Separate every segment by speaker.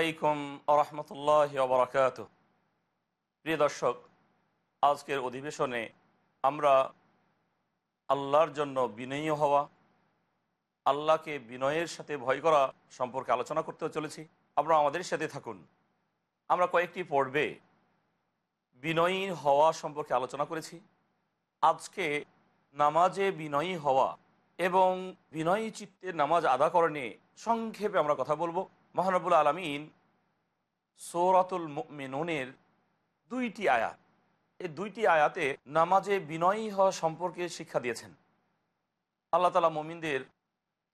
Speaker 1: আলাইকুম আরহামতুল্লাহ বরকাত প্রিয় দর্শক, আজকের অধিবেশনে আমরা আল্লাহর জন্য বিনয়ী হওয়া, আল্লাহকে বিনয়ের সাথে ভয় করা সম্পর্কে আলোচনা করতে চলেছি। আমরা আমাদের সাথে থাকুন। আমরা কয়েকটি পর্বে বিনয়ী হওয়া সম্পর্কে আলোচনা করেছি। আজকে নামাজে বিনয়ী হওয়া এবং বিনয়ী চিত্তে নামাজ আদা করা নিয়ে সংক্ষেপে আমরা কথা বলব। মহানবুল আলমিন সৌরাতুল মিনুনের দুইটি আয়াত। এই দুইটি আয়াতে নামাজে বিনয়ী হওয়া সম্পর্কে শিক্ষা দিয়েছেন। আল্লাহ তালা মমিনদের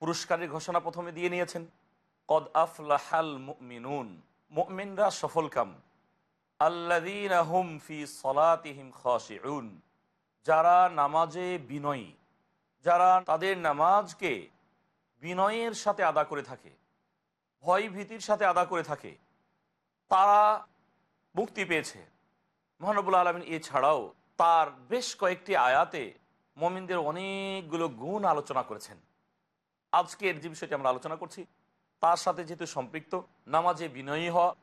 Speaker 1: পুরস্কারের ঘোষণা প্রথমে দিয়ে নিয়েছেন, কদ আফলাহাল মিনুন মুমিনরা সফলকাম আল্লাদিন ফি সলাতিহিম খাশিউন, যারা নামাজে বিনয়ী, যারা তাদের নামাজকে বিনয়ের সাথে আদা করে থাকে। ভয় ভীতির সাথে আদা করে থাকে। তারা মুক্তি পেয়েছে। মহানবুল আলমিন এছাড়াও তার বেশ কয়েকটি আয়াতে মমিনদের অনেকগুলো গুণ আলোচনা করেছেন। আজকের যে বিষয়টি আমরা আলোচনা করছি, তার সাথে যেহেতু সম্পৃক্ত, নামাজে বিনয়ী হওয়া,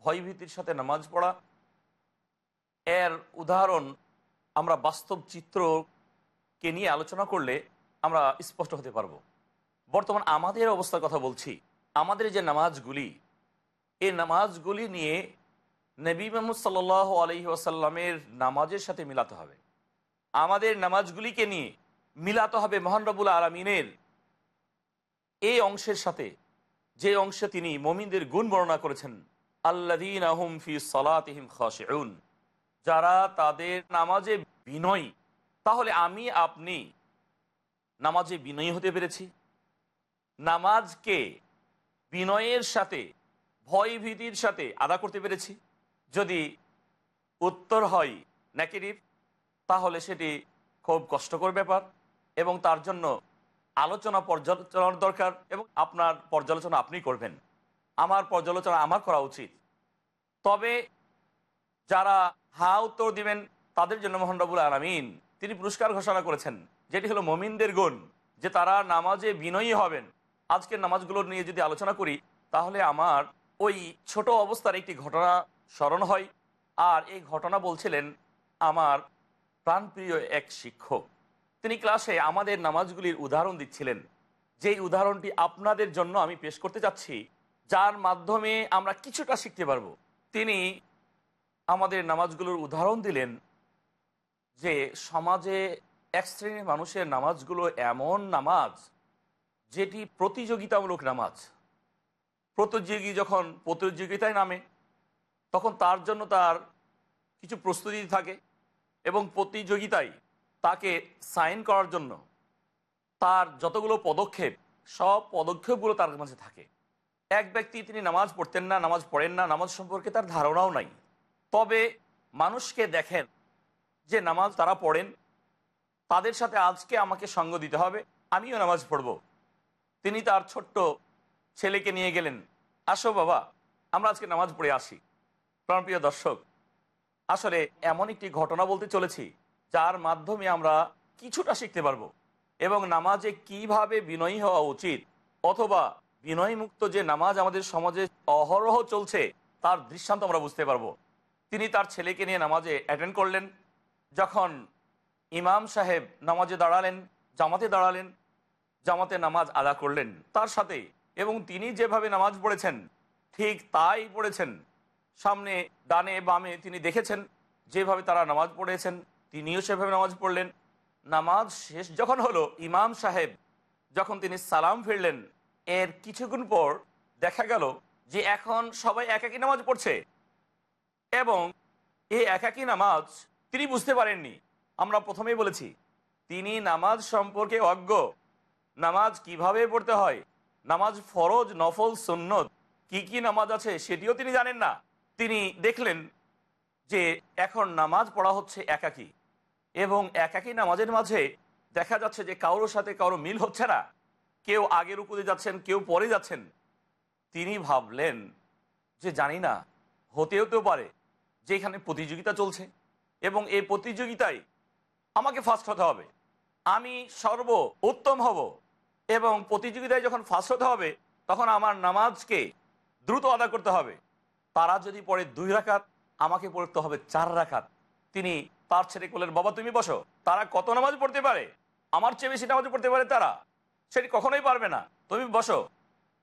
Speaker 1: ভয়ভীতির সাথে নামাজ পড়া, এর উদাহরণ আমরা বাস্তব চিত্রকে নিয়ে আলোচনা করলে আমরা স্পষ্ট হতে পারব। বর্তমান আমাদের অবস্থার কথা বলছি আমাদের যে নামাজগুলি, এই নামাজগুলি নিয়ে নবী মোহাম্মদ সাল আলহি আসাল্লামের নামাজের সাথে মিলাতে হবে। আমাদের নামাজগুলিকে নিয়ে মিলাতে হবে মহানরবুল আলমিনের। এই অংশের সাথে, যে অংশে তিনি মমিনদের গুণ বর্ণনা করেছেন আল্লাদিন আহম ফি সালাতিহিম খাশেউন। যারা তাদের নামাজে বিনয়ী, তাহলে আমি, আপনি নামাজে বিনয়ী হতে পেরেছি। নামাজকে বিনয়ের সাথে ভয় ভীতির সাথে আদা করতে পেরেছি। যদি উত্তর হয় নেগেটিভ, তাহলে সেটি খুব কষ্টকর ব্যাপার এবং তার জন্য আলোচনা পর্যালোচনার দরকার এবং আপনার পর্যালোচনা আপনি করবেন। আমার পর্যালোচনা আমার করা উচিত। তবে যারা হা উত্তর দিবেন, তাদের জন্য মোহানরবুল আলমিন তিনি পুরস্কার ঘোষণা করেছেন, যেটি হলো মমিনদের গুণ, যে তারা নামাজে বিনয়ী হবেন। আজকের নামাজগুলো নিয়ে যদি আলোচনা করি, তাহলে আমার ওই ছোট অবস্থার একটি ঘটনা স্মরণ হয়। আর এই ঘটনা বলছিলেন আমার প্রাণপ্রিয় এক শিক্ষক। তিনি ক্লাসে আমাদের নামাজগুলির উদাহরণ দিচ্ছিলেন। যেই উদাহরণটি আপনাদের জন্য আমি পেশ করতে চাচ্ছি যার মাধ্যমে আমরা কিছুটা শিখতে পারব। তিনি আমাদের নামাজগুলোর উদাহরণ দিলেন যে, সমাজে এক শ্রেণির মানুষের নামাজগুলো এমন নামাজ যেটি প্রতিযোগিতামূলক নামাজ। প্রতিযোগী যখন প্রতিযোগিতায় নামে, তখন তার জন্য তার কিছু প্রস্তুতি থাকে এবং প্রতিযোগিতায় তাকে সাইন করার জন্য তার যতগুলো পদক্ষেপ, সব পদক্ষেপগুলো তার মাঝে থাকে। এক ব্যক্তি তিনি নামাজ পড়তেন না, নামাজ পড়েন না, নামাজ সম্পর্কে তার ধারণাও নাই। তবে মানুষকে দেখেন যে নামাজ তারা পড়েন, তাদের সাথে আজকে আমাকে সঙ্গ দিতে হবে, আমিও নামাজ পড়ব। তিনি তার ছোট্ট ছেলেকে নিয়ে গেলেন। আসো বাবা, আমরা আজকে নামাজ পড়ে আসি। প্রাণপ্রিয় দর্শক, আসলে এমন একটি ঘটনা বলতে চলেছি, যার মাধ্যমে আমরা কিছুটা শিখতে পারব এবং নামাজে কীভাবে বিনয়ী হওয়া উচিত অথবা বিনয়মুক্ত যে নামাজ আমাদের সমাজে অহরহ চলছে, তার দৃষ্টান্ত আমরা বুঝতে পারব। তিনি তার ছেলেকে নিয়ে নামাজে অ্যাটেন্ড করলেন, যখন ইমাম সাহেব নামাজে দাঁড়ালেন, জামাতে দাঁড়ালেন জামাতে নামাজ আদা করলেন তার সাথে এবং তিনি যেভাবে নামাজ পড়েছেন, ঠিক তাই পড়েছেন। সামনে, ডানে, বামে তিনি দেখেছেন যেভাবে তারা নামাজ পড়েছেন, তিনিও সেভাবে নামাজ পড়লেন। নামাজ শেষ যখন হলো, ইমাম সাহেব যখন তিনি সালাম ফিরলেন এর কিছুক্ষণ পর দেখা গেল যে এখন সবাই একাকি নামাজ পড়ছে এবং এই একাকি নামাজ তিনি বুঝতে পারেননি। আমরা প্রথমেই বলেছি, তিনি নামাজ সম্পর্কে অজ্ঞ। নামাজ কীভাবে পড়তে হয়? নামাজ ফরজ, নফল, সুন্নত, কি কি নামাজ আছে সেটিও তিনি জানেন না। তিনি দেখলেন যে এখন নামাজ পড়া হচ্ছে একাকি এবং একাকি নামাজের মাঝে দেখা যাচ্ছে যে কারোর সাথে কারও মিল হচ্ছে না। কেউ আগের উপরে যাচ্ছেন, কেউ পরে যাচ্ছেন। তিনি ভাবলেন যে জানি না, হতেও তো পারে যে এখানে প্রতিযোগিতা চলছে এবং এই প্রতিযোগিতায় আমাকে ফার্স্ট হতে হবে। আমি সর্ব উত্তম হব। এবং প্রতিযোগিতায় যখন ফার্স্ট হতে হবে, তখন আমার নামাজকে দ্রুত আদা করতে হবে। তারা যদি পড়ে দুই রাখাত আমাকে পড়তে হবে চার রাখাত তিনি তার ছেড়ে করলেন বাবা, তুমি বসো। তারা কত নামাজ পড়তে পারে? আমার চেয়ে বেশি নামাজ পড়তে পারে তারা। সেটি কখনোই পারবে না। তুমি বসো।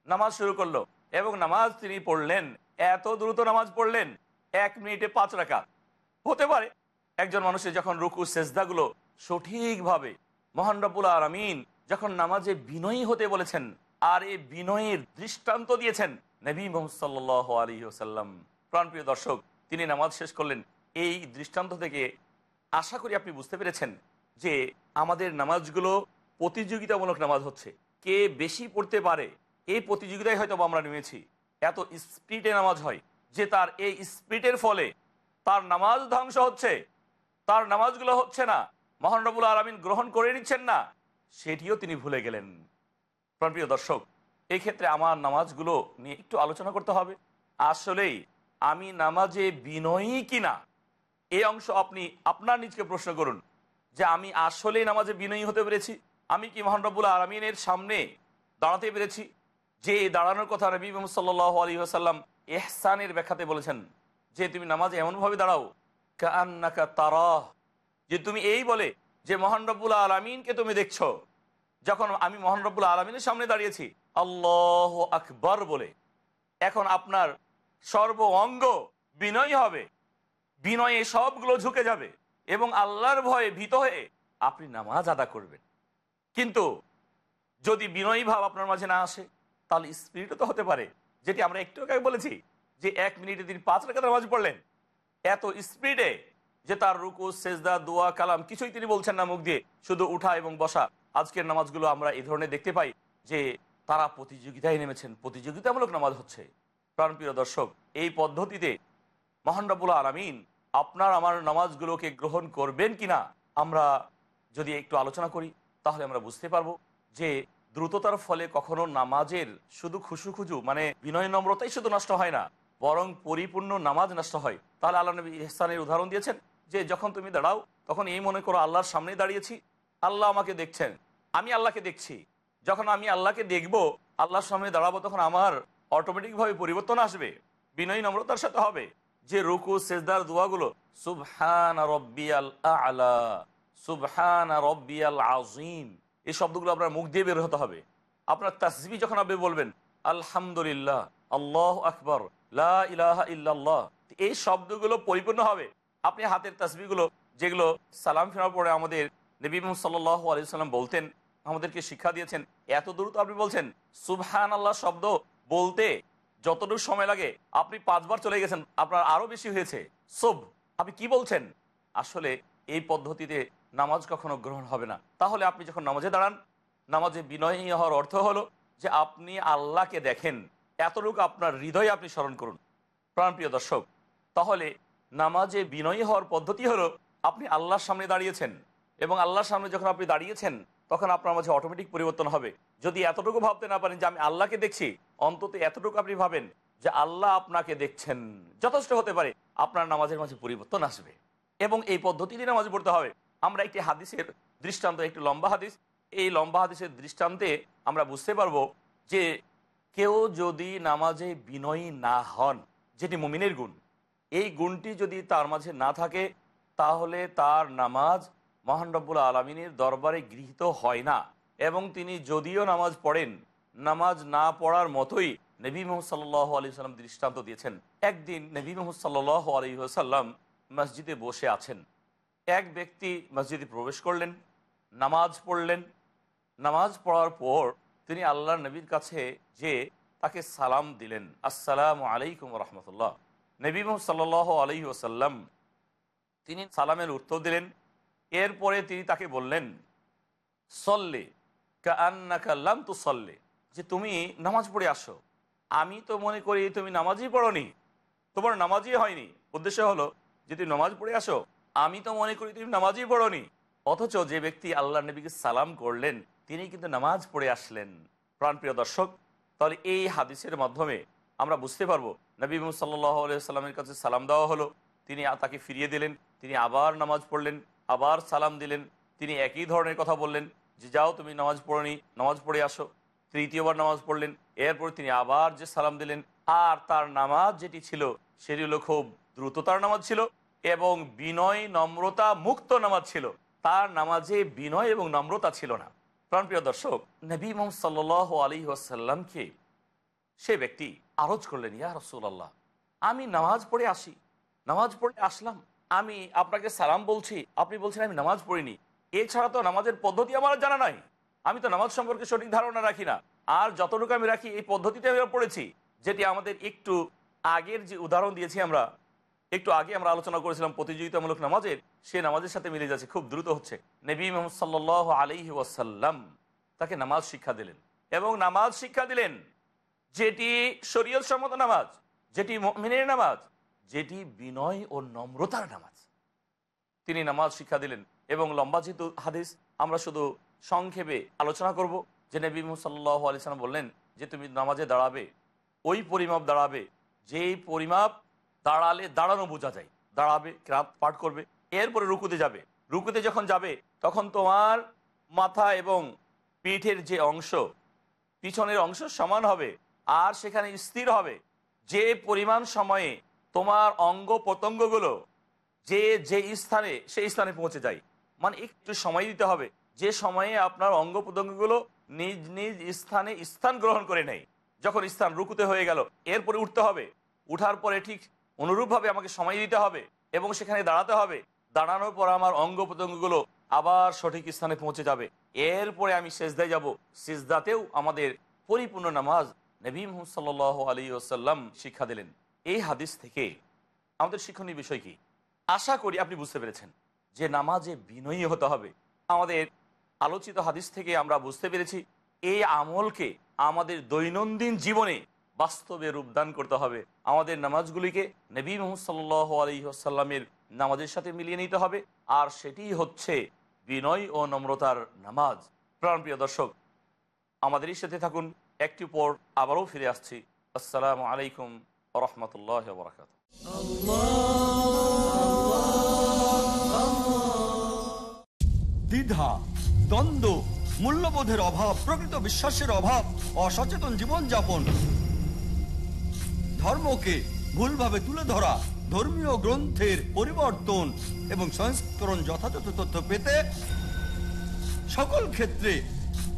Speaker 1: নামাজ শুরু করল এবং নামাজ তিনি পড়লেন, এত দ্রুত নামাজ পড়লেন, এক মিনিটে পাঁচ রাকাত। হতে পারে, একজন মানুষের যখন রুকু, সেজদাগুলো সঠিকভাবে মহান রব্বুল আলমিন যখন নামাজে বিনয়ী হতে বলেছেন আর এই বিনয়ের দৃষ্টান্ত দিয়েছেন, নবী মোহাম্মদ সাল্লাহ আলী ওসাল্লাম প্রাণপ্রিয় দর্শক, তিনি নামাজ শেষ করলেন। এই দৃষ্টান্ত থেকে আশা করি আপনি বুঝতে পেরেছেন যে আমাদের নামাজগুলো প্রতিযোগিতামূলক নামাজ হচ্ছে। কে বেশি পড়তে পারে, এই প্রতিযোগিতায় হয়তো আমরা নেমেছি। এত স্পিডে নামাজ হয় যে তার এই স্পিডের ফলে তার নামাজ ধ্বংস হচ্ছে, তার নামাজগুলো হচ্ছে না। মহানরবুল আলমিন গ্রহণ করে নিচ্ছেন না। সেটিও তিনি ভুলে গেলেন। প্রিয় দর্শক এই ক্ষেত্রে আমার নামাজগুলো নিয়ে একটু আলোচনা করতে হবে। আসলেই আমি নামাজে বিনয়ী কিনা? এই অংশ আপনি, আপনার নিজকে প্রশ্ন করুন যে আমি আসলেই নামাজে বিনয়ী হতে পেরেছি? আমি কি মহানরবুল আলমিনের সামনে দাঁড়াতে পেরেছি? যে দাঁড়ানোর কথা রবি সাল্লাহ আলী আসাল্লাম এহসানের ব্যাখ্যাতে বলেছেন যে, তুমি নামাজে এমনভাবে দাঁড়াও কান্নাকা তারা যে তুমি এই বলে যে মহান রব্বুল আলমিনকে তুমি দেখছ, যখন আমি মহান রব্বুল আলমিনের সামনে দাঁড়িয়েছি, আল্লাহ আকবর বলে, এখন আপনার সর্ব অঙ্গ বিনয় হবে, বিনয়ে সবগুলো ঝুঁকে যাবে এবং আল্লাহর ভয়ে ভীত হয়ে আপনি নামাজ আদা করবেন। কিন্তু যদি বিনয়ী ভাব আপনার মাঝে না আসে, তাহলে স্পিরিটও তো হতে পারে, যেটি আমরা একটু আগে বলেছি যে এক মিনিটে তিনি পাঁচ রেখা নামাজ পড়লেন, এত স্পিডে যে তার রুকু, সেজদা, দোয়া, কালাম কিছুই তিনি বলছেন না মুখ দিয়ে, শুধু উঠা এবং বসা। আজকের নামাজগুলো আমরা এই ধরনের দেখতে পাই যে তারা প্রতিযোগিতায় নেমেছেন। প্রতিযোগিতামূলক নামাজ হচ্ছে। প্রাণপ্রিয় দর্শক, এই পদ্ধতিতে মহান রবুল আলমিন আপনার আমার নামাজগুলোকে গ্রহণ করবেন কিনা, আমরা যদি একটু আলোচনা করি, তাহলে আমরা বুঝতে পারব যে দ্রুততার ফলে কখনো নামাজের শুধু খুশু খুজু মানে বিনয় নম্রতাই শুধু নষ্ট হয় না, বরং পরিপূর্ণ নামাজ নষ্ট হয়। তাহলে আল্লাহ নবী ইহসানের উদাহরণ দিয়েছেন যে যখন তুমি দাঁড়াও, তখন এই মনে করো আল্লাহর সামনে দাঁড়িয়েছি। আল্লাহ আমাকে দেখছেন। আমি আল্লাহকে দেখছি। যখন আমি আল্লাহকে দেখব, আল্লাহর সামনে দাঁড়াবো, তখন আমার অটোমেটিকভাবে পরিবর্তন আসবে। বিনয়ী নম্রতার সাথে হবে। যে রুকু, সেজদার দোয়াগুলো, সুবহান সুবহান আজিম এই শব্দগুলো আপনার মুখ দিয়ে বের হতে হবে। আপনার তাসবি যখন আপনি বলবেন, আলহামদুলিল্লাহ, আল্লাহ আকবর, লা ইলাহা ইল্লাল্লাহ, এই শব্দগুলো পরিপূর্ণ হবে। আপনি হাতের তাসবিগুলো যেগুলো সালাম ফেরার পরে আমাদের নবী সাল্লাহ আলি সাল্লাম বলতেন, আমাদেরকে শিক্ষা দিয়েছেন, এত দ্রুত আপনি বলছেন সুবহান আল্লাহ শব্দ বলতে যতটুকু সময় লাগে, আপনি পাঁচবার চলে গেছেন, আপনার আরও বেশি হয়েছে। সুব, আপনি কি বলছেন? আসলে এই পদ্ধতিতে নামাজ কখনো গ্রহণ হবে না। তাহলে আপনি যখন নামাজে দাঁড়ান, নামাজে বিনয়ী হওয়ার অর্থ হলো যে আপনি আল্লাহকে দেখেন, এতটুকু আপনার হৃদয়ে আপনি স্মরণ করুন। প্রাণপ্রিয় দর্শক, তাহলে নামাজে বিনয়ী হওয়ার পদ্ধতি হলো, আপনি আল্লাহর সামনে দাঁড়িয়েছেন এবং আল্লাহর সামনে যখন আপনি দাঁড়িয়েছেন, তখন আপনার মাঝে অটোমেটিক পরিবর্তন হবে। যদি এতটুকু ভাবতে না পারেন যে আমি আল্লাহকে দেখছি, অন্তত এতটুকু আপনি ভাবেন যে আল্লাহ আপনাকে দেখছেন, যথেষ্ট হতে পারে আপনার নামাজের মাঝে পরিবর্তন আসবে। এবং এই পদ্ধতিতে নামাজ পড়তে হবে। আমরা একটি হাদিসের দৃষ্টান্ত, একটি লম্বা হাদিস। এই লম্বা হাদিসের দৃষ্টান্তে আমরা বুঝতে পারব যে কেউ যদি নামাজে বিনয়ী না হন, যেটি মুমিনের গুণ এই গুণটি যদি তার মাঝে না থাকে, তাহলে তার নামাজ মহান রব্বুল আলমিনের দরবারে গৃহীত হয় না। এবং তিনি যদিও নামাজ পড়েন, নামাজ না পড়ার মতোই নবী মোহাম্মদ আলী সাল্লাম দৃষ্টান্ত দিয়েছেন। একদিন নবী মোহাম্মদ সাল্লাহ আলী সাল্লাম মসজিদে বসে আছেন। এক ব্যক্তি মসজিদে প্রবেশ করলেন, নামাজ পড়লেন। নামাজ পড়ার পর তিনি আল্লাহ নবীর কাছে যে তাকে সালাম দিলেন, আসসালাম আলাইকুম রহমতুল্লাহ। নবী সাল্লাহ আলহি ওসাল্লাম তিনি সালামের উত্তর দিলেন। এরপরে তিনি তাকে বললেন, সল্লে কান্নাকাল্লাম তু সল্লে যে তুমি নামাজ পড়ে আসো। আমি তো মনে করি তুমি নামাজই পড়নি। তোমার নামাজই হয়নি। উদ্দেশ্য হলো, যে তুমি নামাজ পড়ে আসো, আমি তো মনে করি তুমি নামাজই পড়নি। অথচ যে ব্যক্তি আল্লাহ নবীকে সালাম করলেন, তিনি কিন্তু নামাজ পড়ে আসলেন। প্রাণপ্রিয় দর্শক, তাহলে এই হাদিসের মাধ্যমে আমরা বুঝতে পারব নবী সাল্লাহ সাল্লামের কাছে সালাম দেওয়া হলো। তিনি তাকে ফিরিয়ে দিলেন, তিনি আবার নামাজ পড়লেন, আবার সালাম দিলেন, তিনি একই ধরনের কথা বললেন যে, যাও তুমি নামাজ পড়নি নামাজ পড়ে আসো। তৃতীয়বার নামাজ পড়লেন, এরপর তিনি আবার যে সালাম দিলেন, আর তার নামাজ যেটি ছিল, সেটি হলো খুব দ্রুততার নামাজ ছিল এবং বিনয়, নম্রতা মুক্ত নামাজ ছিল। তার নামাজে বিনয় এবং নম্রতা ছিল না। প্রাণপ্রিয় দর্শক, নবী মোহাম্মদ সাল্লাহ আলী ওয়াসাল্লামকে সে ব্যক্তি আরজ করলেন, ইয়া রসুল্লাহ আমি নামাজ পড়ে আসি, নামাজ পড়ে আসলাম, আমি আপনাকে সালাম বলছি, আপনি বলছেন আমি নামাজ পড়িনি, এছাড়া তো নামাজের পদ্ধতি আমার জানা নাই, আমি তো নামাজ সম্পর্কে সঠিক ধারণা রাখি না, আর যতটুকু আমি রাখি, এই পদ্ধতিতে আমি পড়েছি, যেটি আমাদের একটু আগের যে উদাহরণ দিয়েছি আমরা, একটু আগে আমরা আলোচনা করেছিলাম প্রতিযোগিতামূলক নামাজের, সে নামাজের সাথে মিলে যাচ্ছে, খুব দ্রুত হচ্ছে, নবী মোহাম্মদ সাল্লাহ আলহি ওয়াসাল্লাম তাকে নামাজ শিক্ষা দিলেন, এবং নামাজ শিক্ষা দিলেন যেটি শরীয়ত সম্মত নামাজ, যেটি মিনের নামাজ, যেটি বিনয় ও নম্রতার নামাজ। তিনি নামাজ শিক্ষা দিলেন এবং লম্বা যেহেতু হাদিস, আমরা শুধু সংক্ষেপে আলোচনা করব যে নবী মুসাল্লাহ আলিয়াল্লাম বললেন যে তুমি নামাজে দাঁড়াবে, ওই পরিমাপ দাঁড়াবে, যেই পরিমাপ দাঁড়ালে দাঁড়ানো বোঝা যায়। দাঁড়াবে, ক্রাত পাঠ করবে, এরপরে রুকুতে যাবে। রুকুতে যখন যাবে, তখন তোমার মাথা এবং পিঠের যে অংশ, পিছনের অংশ সমান হবে। আর সেখানে স্থির হবে। যে পরিমাণ সময়ে তোমার অঙ্গ প্রত্যঙ্গগুলো যে যে স্থানে, সেই স্থানে পৌঁছে যায়। মানে একটু সময় দিতে হবে। যে সময়ে আপনার অঙ্গ প্রত্যঙ্গগুলো নিজ নিজ স্থানে স্থান গ্রহণ করে নেয়। যখন স্থান রুকুতে হয়ে গেল, এরপরে উঠতে হবে। উঠার পরে ঠিক অনুরূপভাবে আমাকে সময় দিতে হবে এবং সেখানে দাঁড়াতে হবে। দাঁড়ানোর পর আমার অঙ্গ প্রত্যঙ্গগুলো আবার সঠিক স্থানে পৌঁছে যাবে। এরপরে আমি সেজদায় যাব। সেজদাতেও আমাদের পরিপূর্ণ নামাজ নবী মোহাম্মদ সাল্লাহ আলী ওসাল্লাম শিক্ষা দিলেন, এই হাদিস থেকে আমাদের শিক্ষণীয় বিষয় কি? আশা করি আপনি বুঝতে পেরেছেন যে নামাজে বিনয়ী হতে হবে। আমাদের আলোচিত হাদিস থেকে আমরা বুঝতে পেরেছি, এই আমলকে আমাদের দৈনন্দিন জীবনে বাস্তবে রূপদান করতে হবে। আমাদের নামাজগুলিকে নবী মোহাম্মদ সাল্লাহ আলহিহাসাল্লামের নামাজের সাথে মিলিয়ে নিতে হবে। আর সেটি হচ্ছে বিনয় ও নম্রতার নামাজ। প্রাণপ্রিয় দর্শক, আমাদেরই সাথে থাকুন। একটি পর আবারও ফিরে আসছি। আসসালামু আলাইকুম রহমতুল্লাহ বরাকাত
Speaker 2: দ্বিধা, দ্বন্দ্ব, মূল্যবোধের অভাব, প্রকৃত বিশ্বাসের অভাব, অসচেতন জীবনযাপন। ধর্মকে ভুলভাবে তুলে ধরা, ধর্মীয় গ্রন্থের পরিবর্তন এবং সংস্করণ যথাযথ তথ্য পেতে সকল ক্ষেত্রে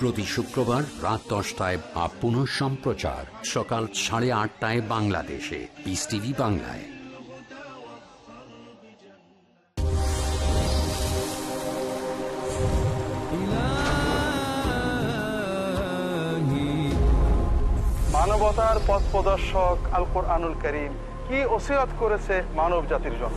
Speaker 3: প্রতি শুক্রবার রাত দশটায় বা পুনঃ সম্প্রচার সকাল সাড়ে আটটায় বাংলাদেশে। পিস টিভি বাংলায়।
Speaker 4: মানবতার পথ প্রদর্শক আল কোরআনুল করিম কি ওসিয়ত করেছে মানব জাতির জন্য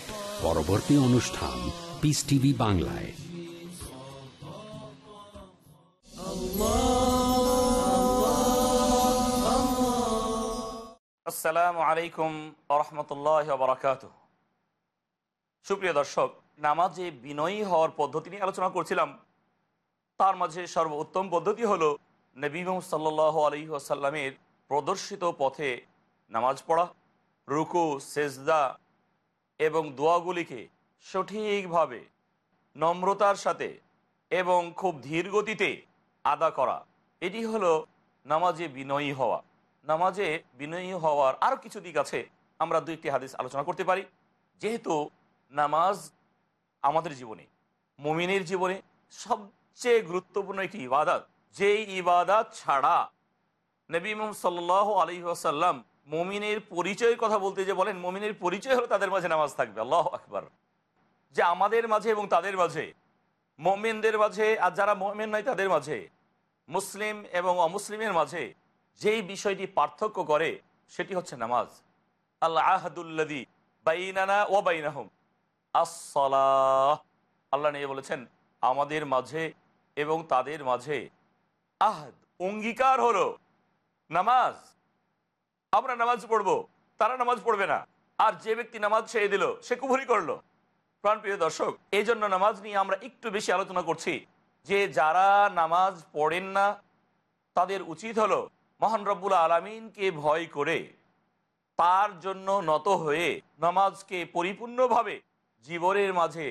Speaker 3: পরবর্তী অনুষ্ঠান পিস টিভি বাংলায়।
Speaker 1: আসসালামু আলাইকুম আরহামতুল্লাহ বারাকাত সুপ্রিয় দর্শক, নামাজে বিনয়ী হওয়ার পদ্ধতি নিয়ে আলোচনা করছিলাম। তার মাঝে সর্বোত্তম পদ্ধতি হলো নবী সাল্লাহ আলী আসাল্লামের প্রদর্শিত পথে নামাজ পড়া, রুকু, সেজদা এবং দোয়াগুলিকে সঠিকভাবে নম্রতার সাথে এবং খুব ধীর গতিতে আদা করা। এটি হলো নামাজে বিনয়ী হওয়া। নামাজে বিনয়ী হওয়ার আরও কিছু দিক আছে, আমরা দুই একটি হাদিস আলোচনা করতে পারি। যেহেতু নামাজ আমাদের জীবনে, মুমিনের জীবনে সবচেয়ে গুরুত্বপূর্ণ একটি ইবাদত, যেই ইবাদত ছাড়া নবী সাল্লাহ আলী আসাল্লাম মমিনের পরিচয়ের কথা বলতে যে বলেন, মমিনের পরিচয় হলো তাদের মাঝে নামাজ থাকবে, আল্লাহ আকবার। যে আমাদের মাঝে এবং তাদের মাঝে, মমিনদের মাঝে আর যারা মমিন নয় তাদের মাঝে, মুসলিম এবং অমুসলিমের মাঝে যেই বিষয়টি পার্থক্য করে, সেটি হচ্ছে নামাজ। আল্লাহ আহাদুল্লাদি বাইনানা ও বাইনাহম। আসলাহ আল্লাহ নিয়ে বলেছেন, আমাদের মাঝে এবং তাদের মাঝে আহাদ, অঙ্গীকার হলো নামাজ। আমরা নামাজ পড়ব, তারা নামাজ পড়বে না। আর যে ব্যক্তি নামাজ ছেড়ে দিল, সে কুফুরি করল। প্রাণপ্রিয় দর্শক এই জন্য নামাজ নিয়ে আমরা একটু বেশি আলোচনা করছি যে যারা নামাজ পড়েন না, তাদের উচিত হলো মহান রব্বুল আলমিনকে ভয় করে, তার জন্য নত হয়ে নামাজকে পরিপূর্ণভাবে জীবনের মাঝে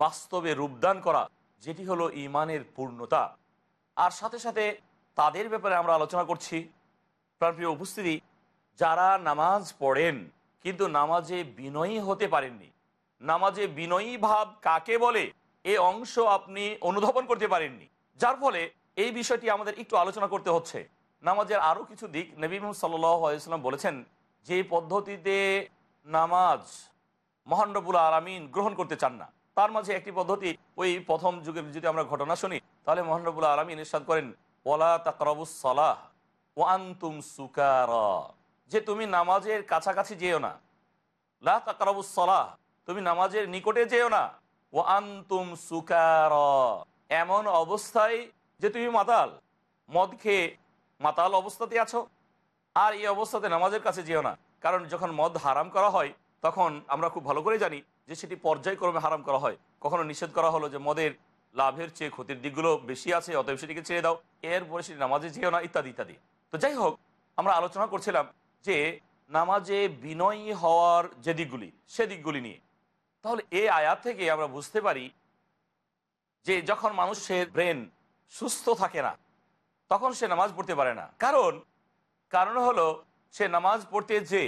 Speaker 1: বাস্তবে রূপদান করা, যেটি হলো ইমানের পূর্ণতা। আর সাথে সাথে তাদের ব্যাপারে আমরা আলোচনা করছি। প্রাণপ্রিয় উপস্থিতি, যারা নামাজ পড়েন, কিন্তু নামাজে বিনয়ী হতে পারেননি। নামাজে বিনয়ী ভাব কাকে বলে? এ অংশ আপনি অনুধাবন করতে পারেননি। যার ফলে এই বিষয়টি আমাদের একটু আলোচনা করতে হচ্ছে। নামাজের আরও কিছু দিক নবী সাল্লাম বলেছেন, যে পদ্ধতিতে নামাজ মহান রবুল আলমিন গ্রহণ করতে চান না। তার মাঝে একটি পদ্ধতি, ওই প্রথম যুগের যদি আমরা ঘটনা শুনি, তাহলে মহান রবুল আলমিন ইরশাদ করেন ওলা তাকরাবুস ওয়ান্তুম সুকার। যে তুমি নামাজের কাছাকাছি যেও না। লা তুমি নামাজের নিকটে যেও না। ও আন্তুম সুকার। এমন অবস্থায় যে তুমি মাতাল, মদ খেয়ে মাতাল অবস্থাতে আছো। আর এই অবস্থাতে নামাজের কাছে যেও না। কারণ যখন মদ হারাম করা হয়, তখন আমরা খুব ভালো করে জানি যে সেটি পর্যায়ক্রমে হারাম করা হয়। কখনো নিষেধ করা হলো যে মদের লাভের চেয়ে ক্ষতির দিকগুলো বেশি আছে, অতএব সেটিকে ছেড়ে দাও। এরপরে সেটি নামাজে যেও না, ইত্যাদি ইত্যাদি। তো যাই হোক, আমরা আলোচনা করছিলাম যে নামাজে বিনয়ী হওয়ার যে দিকগুলি, সে দিকগুলি নিয়ে। তাহলে এই আয়াত থেকে আমরা বুঝতে পারি যে যখন মানুষের ব্রেন সুস্থ থাকে না, তখন সে নামাজ পড়তে পারে না। কারণ কারণ হলো সে নামাজ পড়তে যে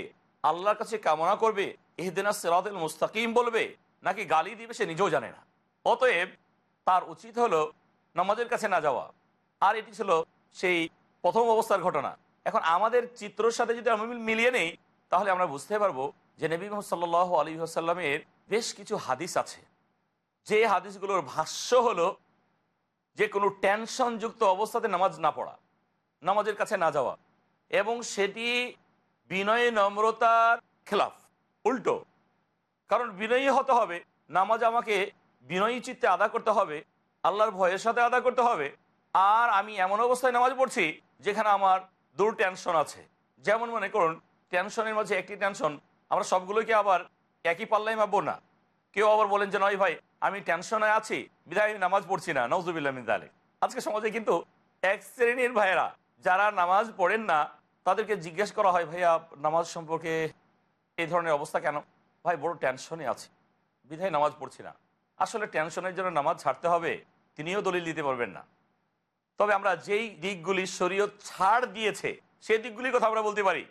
Speaker 1: আল্লাহর কাছে কামনা করবে, এহদিনা সেরাতুল মুস্তাকিম বলবে, নাকি গালি দিবে সে নিজেও জানে না। অতএব তার উচিত হলো নামাজের কাছে না যাওয়া। আর এটি ছিল সেই প্রথম অবস্থার ঘটনা। এখন আমাদের চিত্রর সাথে যদি আমি মিলিয়ে নেই, তাহলে আমরা বুঝতে পারব যে নবী মোহাম্মদ সাল্লাহ আলী আসাল্লামের বেশ কিছু হাদিস আছে। যে হাদিসগুলোর ভাষ্য হলো যে কোনো টেনশনযুক্ত অবস্থাতে নামাজ না পড়া, নামাজের কাছে না যাওয়া এবং সেটি বিনয় নম্রতার খেলাফ, উল্টো। কারণ বিনয়ী হতে হবে, নামাজ আমাকে বিনয়ী চিত্তে আদা করতে হবে, আল্লাহর ভয়ের সাথে আদা করতে হবে, আর আমি এমন অবস্থায় নামাজ পড়ছি যেখানে আমার দূর টেনশন আছে। যেমন মনে করুন টেনশনের মাঝে একটি টেনশন আমরা সবগুলোকে আবার একই পাল্লায় মাপবো না। কেউ আবার বলেন যে, নয় ভাই, আমি টেনশনে আছি বিধায় আমি নামাজ পড়ছি না নজরুবিল্লাহ মিদালে আজকে সমাজে কিন্তু এক শ্রেণির ভাইয়েরা, যারা নামাজ পড়েন না, তাদেরকে জিজ্ঞেস করা হয়, ভাইয়া, নামাজ সম্পর্কে এই ধরনের অবস্থা কেন? ভাই, বড় টেনশনে আছে বিধায় নামাজ পড়ছি না। আসলে টেনশনের জন্য নামাজ ছাড়তে হবে, তিনিও দলিল দিতে পারবেন না। তবে আমরা যেই দিকগুলি শরীয়ত ছাড় দিয়েছে, সেই দিকগুলির কথা আমরা বলতে পারি।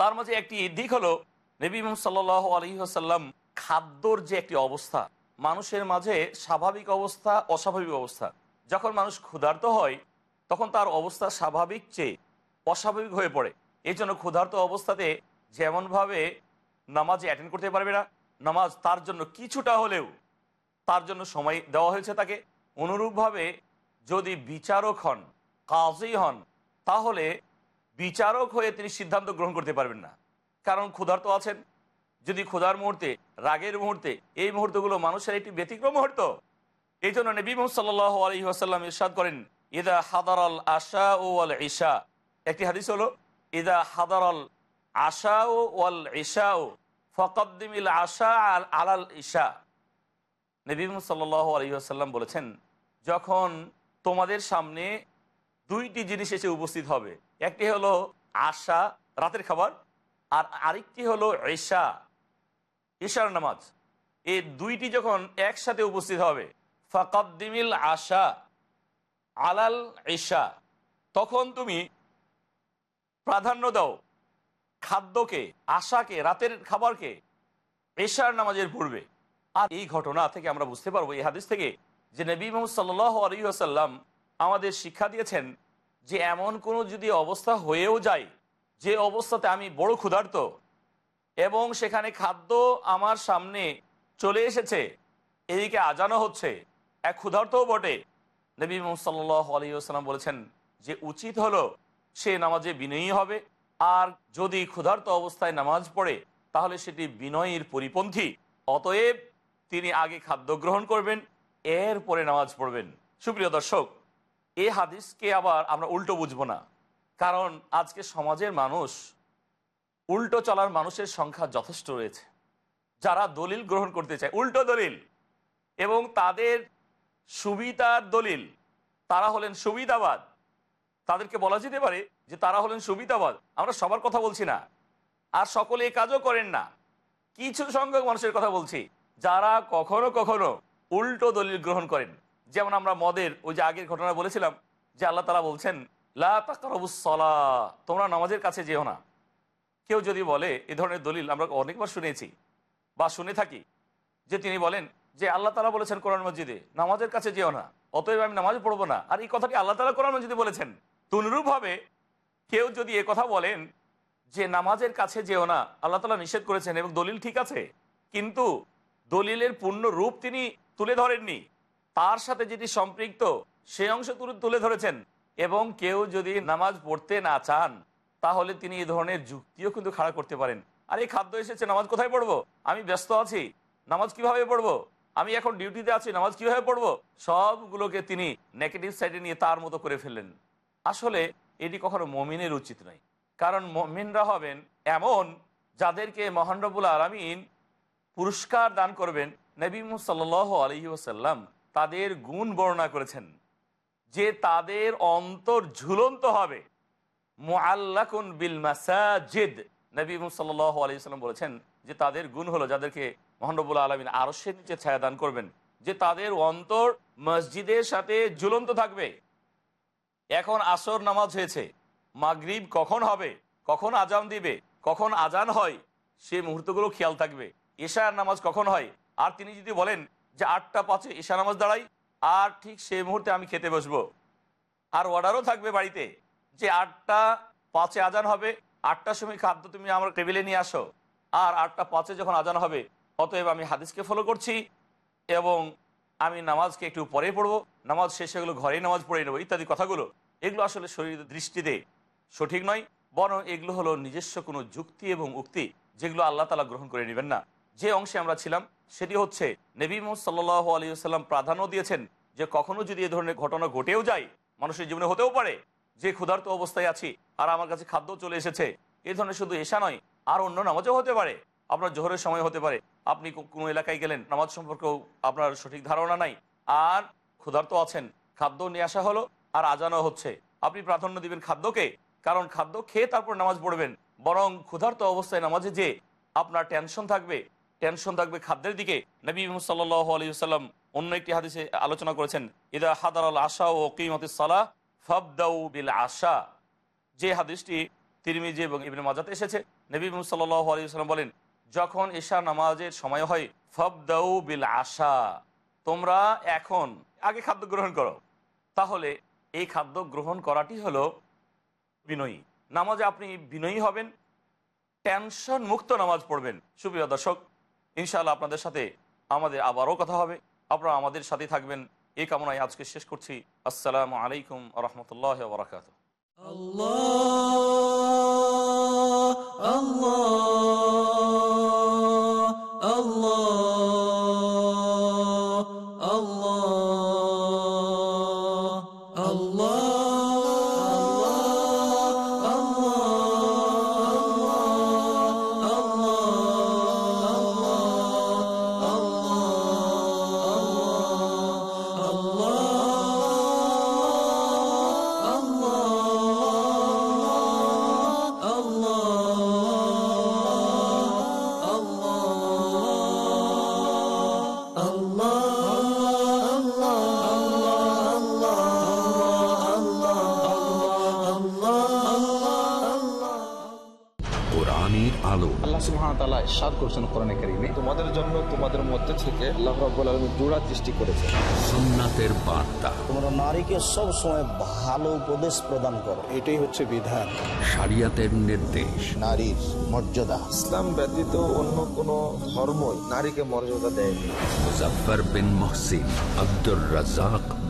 Speaker 1: তার মাঝে একটি দিক হলো, নবী সাল্লাহ আলহিহাসাল্লাম খাদ্যর যে একটি অবস্থা, মানুষের মাঝে স্বাভাবিক অবস্থা, অস্বাভাবিক অবস্থা। যখন মানুষ ক্ষুধার্ত হয়, তখন তার অবস্থা স্বাভাবিক চেয়ে অস্বাভাবিক হয়ে পড়ে। এই জন্য ক্ষুধার্ত অবস্থাতে যেমনভাবে নামাজে অ্যাটেন্ড করতে পারবে না, নামাজ তার জন্য কিছুটা হলেও তার জন্য সময় দেওয়া হয়েছে তাকে। অনুরূপভাবে যদি বিচারক হন, কাজী হন, তাহলে বিচারক হয়ে তিনি সিদ্ধান্ত গ্রহণ করতে পারবেন না। কারণ ক্ষুধার্ত আছেন। যদি ক্ষুধার মুহূর্তে, রাগের মুহূর্তে এই মুহূর্তগুলো মানুষের একটি ব্যতিক্রম মুহূর্ত এই জন্য নবী মোহাম্মদ আলী আসাল্লাম ইরশাদ করেন, ইদা হাদার আল আশা ও আল ইশা একটি হাদিস হলো, ইদা হাদার আল আশা ও ওয়াল ইশা ও ফকদ্দিমিল আশা আল, আলাল ঈশা। নবী মোহাম্মদ সাল্লাহ আলী আসাল্লাম বলেছেন, যখন তোমাদের সামনে দুইটি জিনিস এসে উপস্থিত হবে। একটি হলো আশা, রাতের খাবার, আর আরেকটি হলো ঈশা, ঈশার নামাজ। এই দুইটি যখন একসাথে উপস্থিত হবে ফাকাদ্দিমিল আশা আলাল ঈশা, তখন তুমি প্রাধান্য দাও খাদ্যকে, আশাকে, রাতের খাবারকে এশার নামাজের পূর্বে। আর এই ঘটনা থেকে আমরা বুঝতে পারব, এই হাদিস থেকে যে নবী মোহাম্মদ সাল্লাহ আসাল্লাম আমাদের শিক্ষা দিয়েছেন যে এমন কোনো যদি অবস্থা হয়েও যায়, যে অবস্থাতে আমি বড় ক্ষুধার্ত এবং সেখানে খাদ্য আমার সামনে চলে এসেছে, এদিকে আজানো হচ্ছে, এক ক্ষুধার্তও বটে। নবী মোহাম্মদ সাল্লাহ আলী আসসালাম বলেছেন যে উচিত হলো সে নামাজে বিনয়ী হবে, আর যদি ক্ষুধার্ত অবস্থায় নামাজ পড়ে, তাহলে সেটি বিনয়ের পরিপন্থী। অতএব তিনি আগে খাদ্য গ্রহণ করবেন এরপরে নামাজ পড়বেন। সুপ্রিয় দর্শক এই হাদিসকে আবার আমরা উল্টো বুঝব না। কারণ আজকে সমাজের মানুষ, উল্টো চলার মানুষের সংখ্যা যথেষ্ট রয়েছে। যারা দলিল গ্রহণ করতে চায়, উল্টো দলিল। এবং তাদের সুবিধার দলিল, তারা হলেন সুবিধাবাদ। তাদেরকে বলা যেতে পারে যে তারা হলেন সুবিধাবাদ। আমরা সবার কথা বলছি না। আর সকলে কাজও করেন না। কিছু সংখ্যক মানুষের কথা বলছি। যারা কখনো কখনো উল্টো দলিল গ্রহণ করেন। যেমন আমরা মদের, ওই যে আগের ঘটনা বলেছিলাম, যে আল্লাহ তালা বলছেন, লা তোমরা নামাজের কাছে যেও না। কেউ যদি বলে, এ ধরনের দলিল আমরা অনেকবার শুনেছি বা শুনে থাকি যে তিনি বলেন যে আল্লাহ তালা বলেছেন কোরআন মসজিদে, নামাজের কাছে যেও না, অতএব আমি নামাজ পড়ব না। আর এই কথাটি আল্লাহ তালা কোরআন মসজিদে বলেছেন। অনুরূপভাবে কেউ যদি এ কথা বলেন যে, নামাজের কাছে যেও না আল্লাহ তালা নিষেধ করেছেন এবং দলিল ঠিক আছে। কিন্তু দলিলের পূর্ণ রূপ তিনি তুলে ধরেননি। তার সাথে যেটি সম্পৃক্ত সেই অংশ তুলে ধরেছেন। এবং কেউ যদি নামাজ পড়তে না চান, তাহলে তিনি এই ধরনের যুক্তিও কিন্তু খাড়া করতে পারেন। আর, এই খাদ্য এসেছে, নামাজ কোথায় পড়ব? আমি ব্যস্ত আছি, নামাজ কীভাবে পড়ব? আমি এখন ডিউটিতে আছি, নামাজ কীভাবে পড়ব? সবগুলোকে তিনি নেগেটিভ সাইডে নিয়ে তার মতো করে ফেললেন। আসলে এটি কখনো মমিনের উচিত নয়। কারণ মমিনরা হবেন এমন যাদেরকে মহানরবুল আলমিন পুরস্কার দান করবেন নবী সাল আলহি ওসাল্লাম তাদের গুণ বর্ণনা করেছেন যে তাদের অন্তর ঝুলন্ত হবে। মুআল্লাকুন বিল মাসাজিদ। নবী সাল্লাল্লাহু আলাইহি সাল্লাম বলেছেন যে তাদের গুণ হলো যাদেরকে মহানবুল আলমিন আরশের নিচে ছায়া দান করবেন, যে তাদের অন্তর মসজিদের সাথে ঝুলন্ত থাকবে। এখন আসর নামাজ হয়েছে। মাগরিব কখন হবে? কখন আজান দিবে? কখন আজান হয়? সে মুহূর্তগুলো খেয়াল থাকবে। ঈশার নামাজ কখন হয়? আর তিনি যদি বলেন যে আটটা পাঁচে ঈশা নামাজ দাঁড়াই, আর ঠিক সেই মুহূর্তে আমি খেতে বসবো। আর অর্ডারও থাকবে বাড়িতে যে আটটা পাঁচে আজান হবে, আটটার সময় খাদ্য তুমি আমার টেবিলে নিয়ে আসো। আর আটটা পাঁচে যখন আজান হবে, অতএব আমি হাদিসকে ফলো করছি এবং আমি নামাজকে একটু পরে পড়ব, নামাজ শেষে এগুলো ঘরেই নামাজ পড়ে নেব, ইত্যাদি কথাগুলো। এগুলো আসলে শরীর দৃষ্টিতে সঠিক নয়, বরং এগুলো হলো নিজস্ব কোনো যুক্তি এবং উক্তি যেগুলো আল্লাহ তালা গ্রহণ করে নেবেন না। যে অংশে আমরা ছিলাম, সেটি হচ্ছে নবী মোহাম্মদ সাল্লাহ আলী সাল্লাম প্রাধান্য দিয়েছেন যে কখনো যদি এ ধরনের ঘটনা ঘটেও যায়, মানুষের জীবনে হতেও পারে, যে ক্ষুধার্ত অবস্থায় আছি আর আমার কাছে খাদ্য চলে এসেছে, এ ধরনের শুধু এসা নয়, আর অন্য নামাজও হতে পারে, আপনার জোহরের সময় হতে পারে, আপনি কোনো এলাকায় গেলেন, নামাজ সম্পর্কেও আপনার সঠিক ধারণা নাই, আর ক্ষুধার্ত আছেন, খাদ্য নিয়ে আসা হলো, আর আজানো হচ্ছে, আপনি প্রাধান্য দিবেন খাদ্যকে, কারণ খাদ্য খেয়ে তারপর নামাজ পড়বেন, বরং ক্ষুধার্ত অবস্থায় নামাজে যে আপনার টেনশন থাকবে টেনশন থাকবে খাদ্যের দিকে। নবী সাল্লাহ অন্য একটি হাদিসে আলোচনা করেছেন, ইদা হাদার আল আশা ও কিমতি সালাহ ফাবদাউ বিল আশা। যে হাদিসটি তিরমিজি এবং ইবনে মাজাতে এসেছে, নবী সাল্লাহ আলী সাল্লাম বলেন, যখন ঈশা নামাজের সময় হয়, ফাবদাউ বিল আশা, তোমরা এখন আগে খাদ্য গ্রহণ করো। তাহলে এই খাদ্য গ্রহণ করাটি হলো বিনয়ী। নামাজে আপনি বিনয়ী হবেন টেনশন মুক্ত নামাজ পড়বেন। সুপ্রিয় দর্শক ইনশাআল্লাহ আপনাদের সাথে আমাদের আবারও কথা হবে। আপনারা আমাদের সাথে থাকবেন। এই কামনায় আজকে শেষ করছি। আসসালামু আলাইকুম রহমতুল্লাহ বরাকাত
Speaker 3: কোরআনের
Speaker 5: তাআলা ইরশাদ করেছেন কোরআনে কারীমে।
Speaker 6: তোমাদের জন্য তোমাদের মধ্যে থেকে আল্লাহ রাব্বুল আলামিন জোড়া সৃষ্টি করেছে।
Speaker 3: সুন্নাতের বার্তা।
Speaker 7: তোমরা নারীকে সব সময় ভালো উপদেশ প্রদান করো।
Speaker 6: এটাই হচ্ছে বিধান।
Speaker 3: শরিয়াতের নির্দেশ।
Speaker 7: নারীর মর্যাদা।
Speaker 6: ইসলাম ব্যতীত অন্য কোন ধর্মই নারীকে মর্যাদা দেয়নি।
Speaker 3: Muzaffar bin Mohsin Abdur Razzak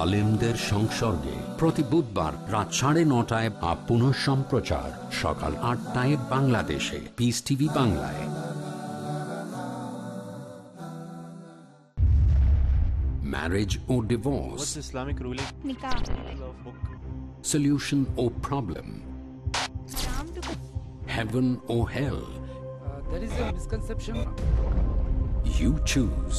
Speaker 3: আলেমদের সংসর্গে প্রতি বুধবার রাত সাড়ে নটায় বা পুনঃ সম্প্রচার সকাল আটটায় বাংলাদেশে পিস টিভি বাংলায় marriage O divorce
Speaker 8: Islamic ruling?
Speaker 9: Nikah.
Speaker 3: solution or problem heaven or hell
Speaker 8: there is a misconception.
Speaker 3: You choose.